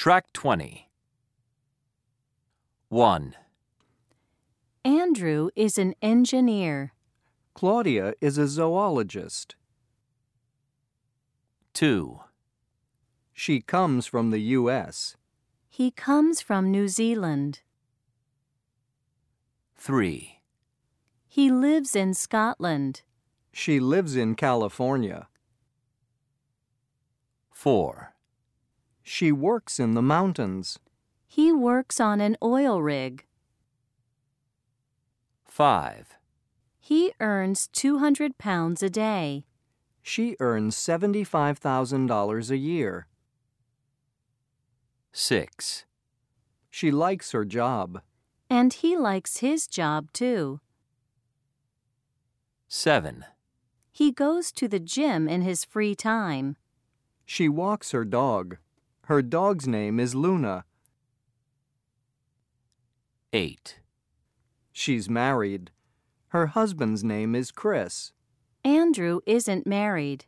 Track 20. 1, Andrew is an engineer. Claudia is a zoologist. 2, She comes from the U.S. He comes from New Zealand. 3, He lives in Scotland. She lives in California. 4, She works in the mountains. He works on an oil rig. 5, He earns 200 pounds a day. She earns $75,000 a year. 6, She likes her job. And he likes his job too. 7, He goes to the gym in his free time. She walks her dog. Her dog's name is Luna. 8, She's married. Her husband's name is Chris. Andrew isn't married.